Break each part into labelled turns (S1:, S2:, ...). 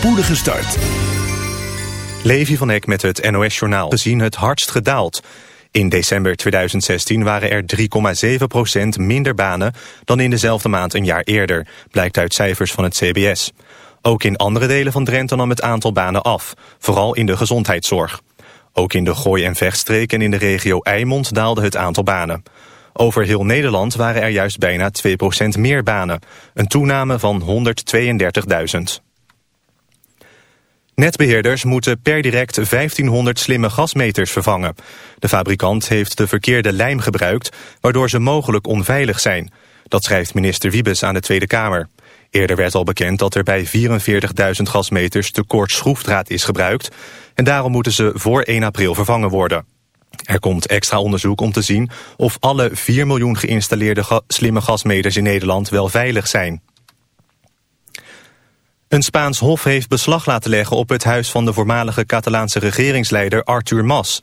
S1: spoedige start.
S2: Levi van Eck met het NOS-journaal gezien het hardst gedaald. In december 2016 waren er 3,7% minder banen dan in dezelfde maand een jaar eerder, blijkt uit cijfers van het CBS. Ook in andere delen van Drenthe nam het aantal banen af, vooral in de gezondheidszorg. Ook in de Gooi- en Vechtstreek en in de regio Eimond daalde het aantal banen. Over heel Nederland waren er juist bijna 2% meer banen, een toename van 132.000. Netbeheerders moeten per direct 1500 slimme gasmeters vervangen. De fabrikant heeft de verkeerde lijm gebruikt, waardoor ze mogelijk onveilig zijn. Dat schrijft minister Wiebes aan de Tweede Kamer. Eerder werd al bekend dat er bij 44.000 gasmeters te kort schroefdraad is gebruikt... en daarom moeten ze voor 1 april vervangen worden. Er komt extra onderzoek om te zien of alle 4 miljoen geïnstalleerde slimme gasmeters in Nederland wel veilig zijn. Een Spaans hof heeft beslag laten leggen op het huis van de voormalige Catalaanse regeringsleider Artur Mas.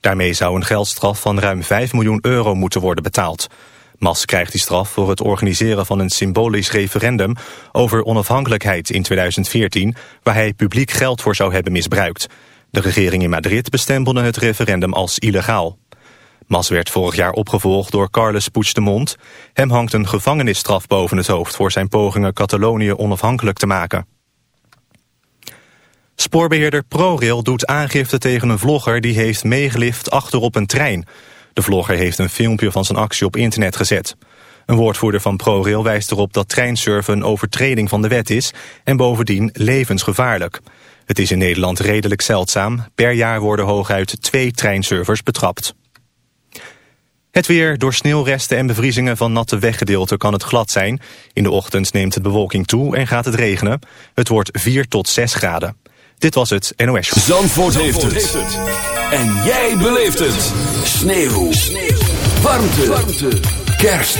S2: Daarmee zou een geldstraf van ruim 5 miljoen euro moeten worden betaald. Mas krijgt die straf voor het organiseren van een symbolisch referendum over onafhankelijkheid in 2014, waar hij publiek geld voor zou hebben misbruikt. De regering in Madrid bestempelde het referendum als illegaal. Mas werd vorig jaar opgevolgd door Carles Puigdemont. Hem hangt een gevangenisstraf boven het hoofd voor zijn pogingen Catalonië onafhankelijk te maken. Spoorbeheerder ProRail doet aangifte tegen een vlogger die heeft meegelift achterop een trein. De vlogger heeft een filmpje van zijn actie op internet gezet. Een woordvoerder van ProRail wijst erop dat treinsurfen een overtreding van de wet is en bovendien levensgevaarlijk. Het is in Nederland redelijk zeldzaam. Per jaar worden hooguit twee treinservers betrapt. Het weer, door sneeuwresten en bevriezingen van natte weggedeelten kan het glad zijn. In de ochtend neemt de bewolking toe en gaat het regenen. Het wordt 4 tot 6 graden. Dit was het NOS Show.
S1: Zandvoort, heeft, het. En jij beleeft het. Sneeuw. Sneeuw. Warmte. Warmte. Kerst.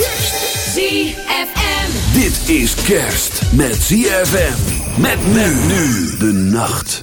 S3: ZFM.
S1: Dit is kerst met ZFM. Met men nu de nacht.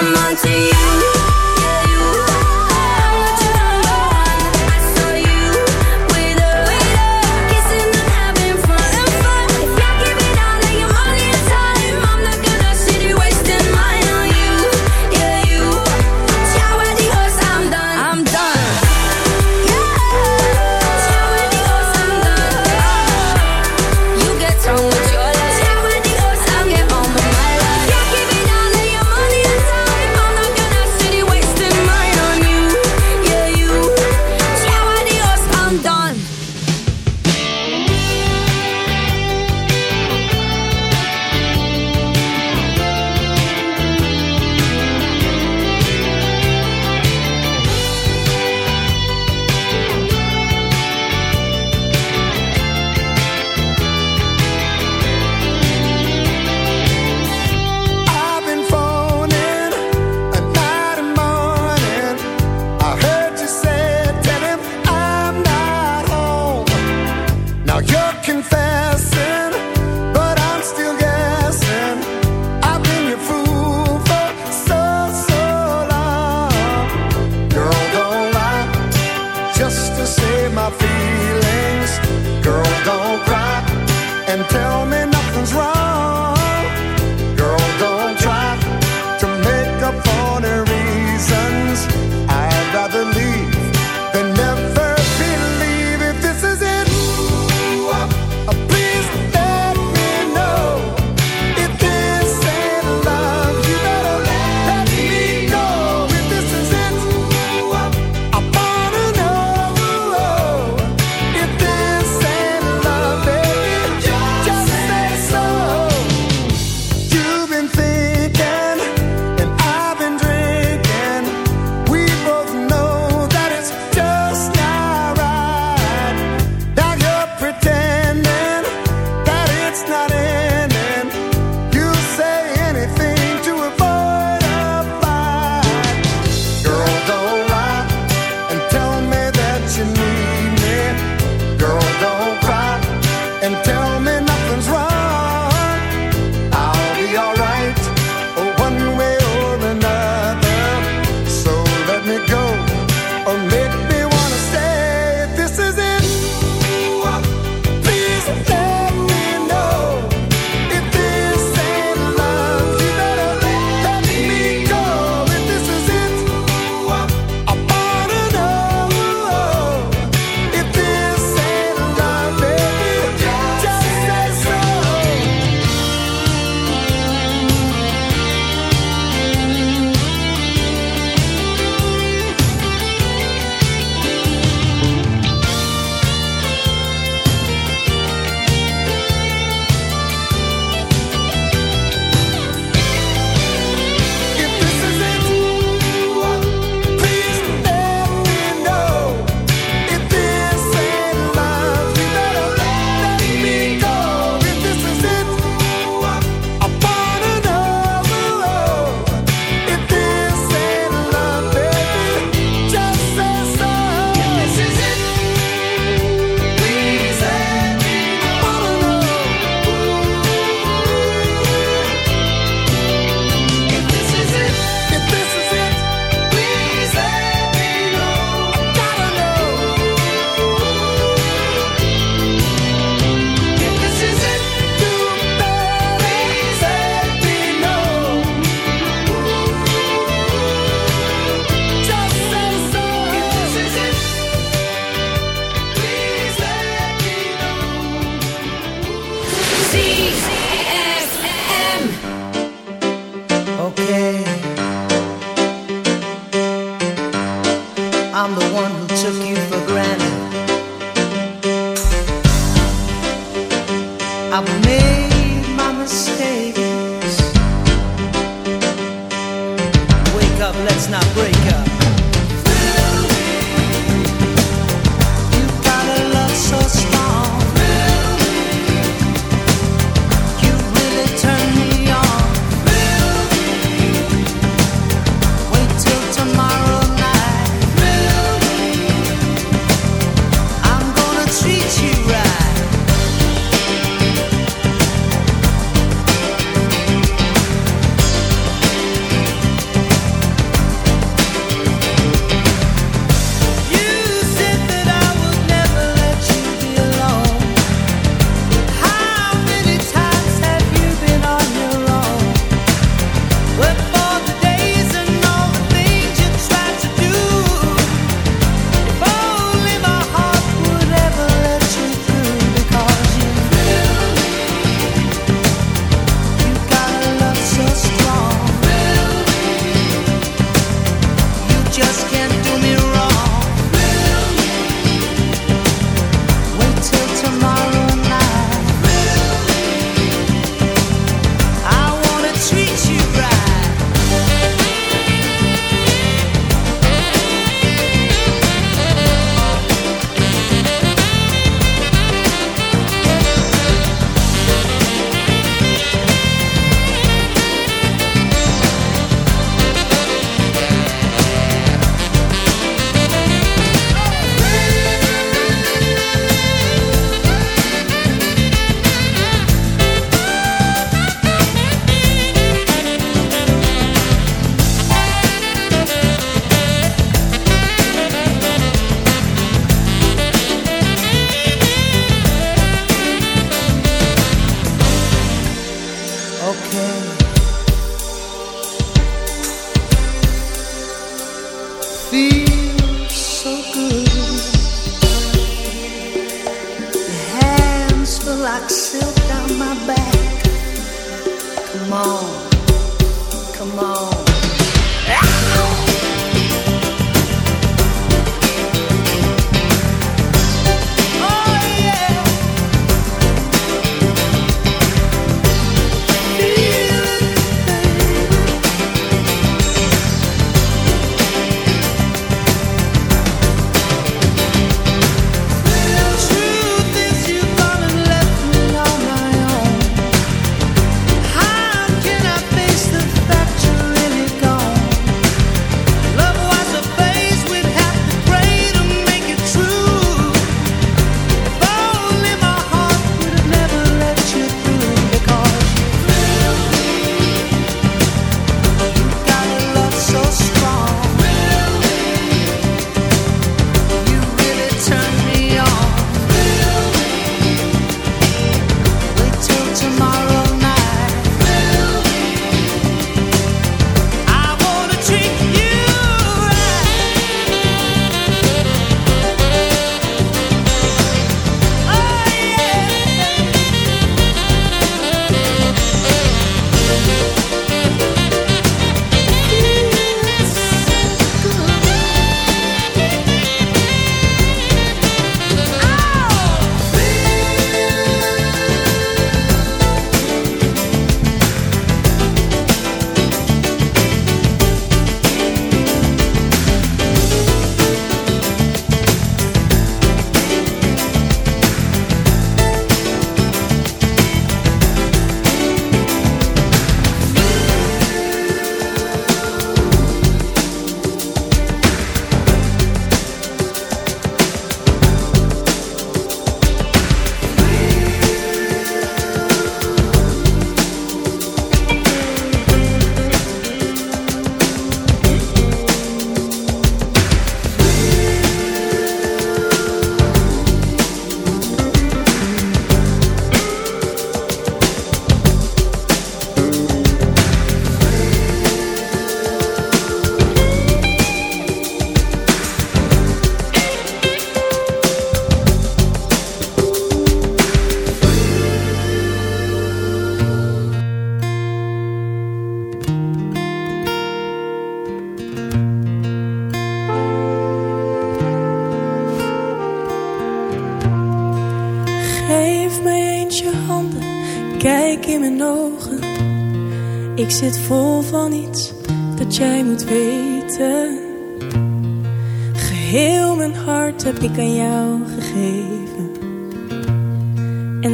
S4: I'm onto you.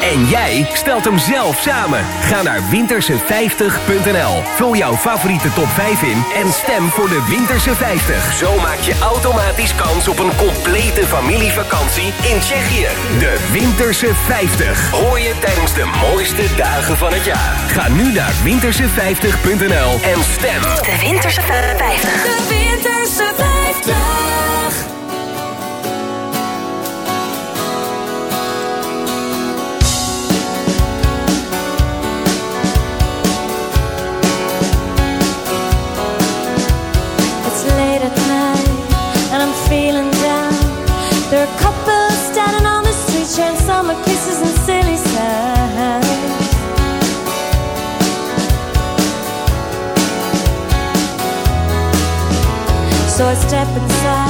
S5: En jij stelt hem zelf samen. Ga naar winterse50.nl. Vul jouw favoriete top 5 in en stem voor de Winterse 50. Zo maak je automatisch kans op een complete familievakantie in Tsjechië. De Winterse 50. Hoor je tijdens de mooiste dagen van het jaar. Ga nu naar winterse50.nl en stem.
S6: De Winterse 50.
S3: De Winterse 50.
S4: So I step inside,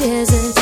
S6: desert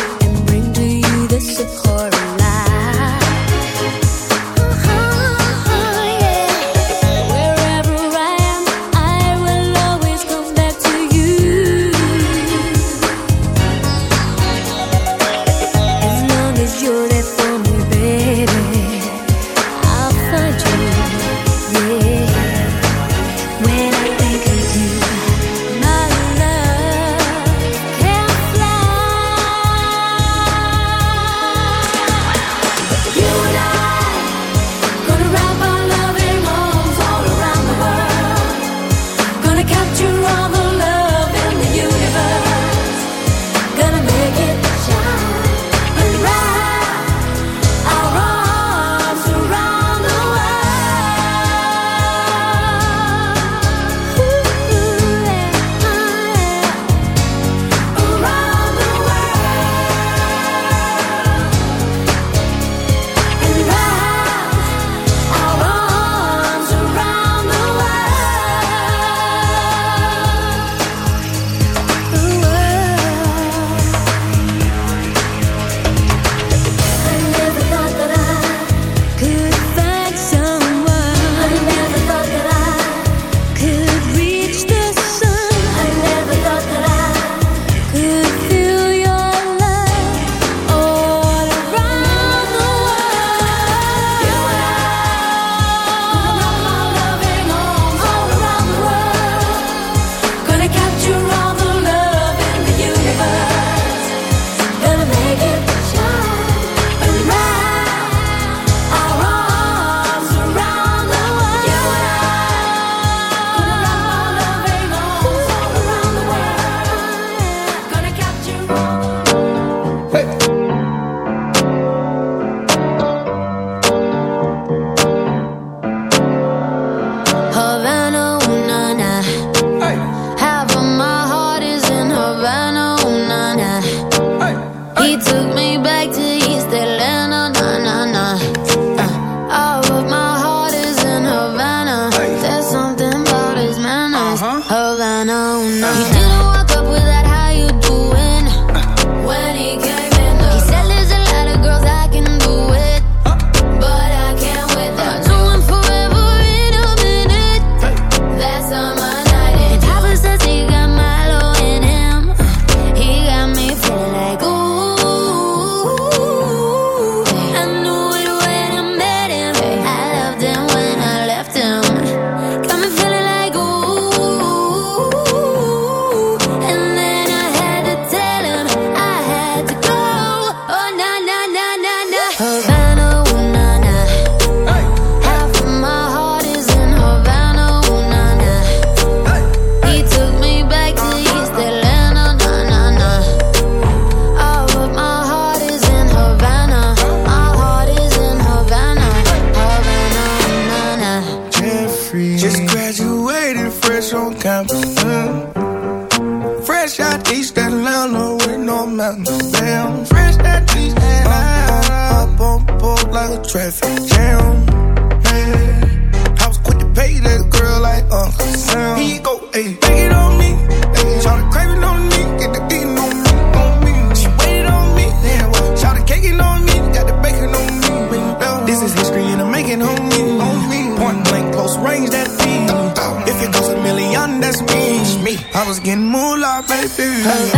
S6: getting moolah, baby.
S7: Havana,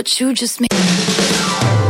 S3: what you just made.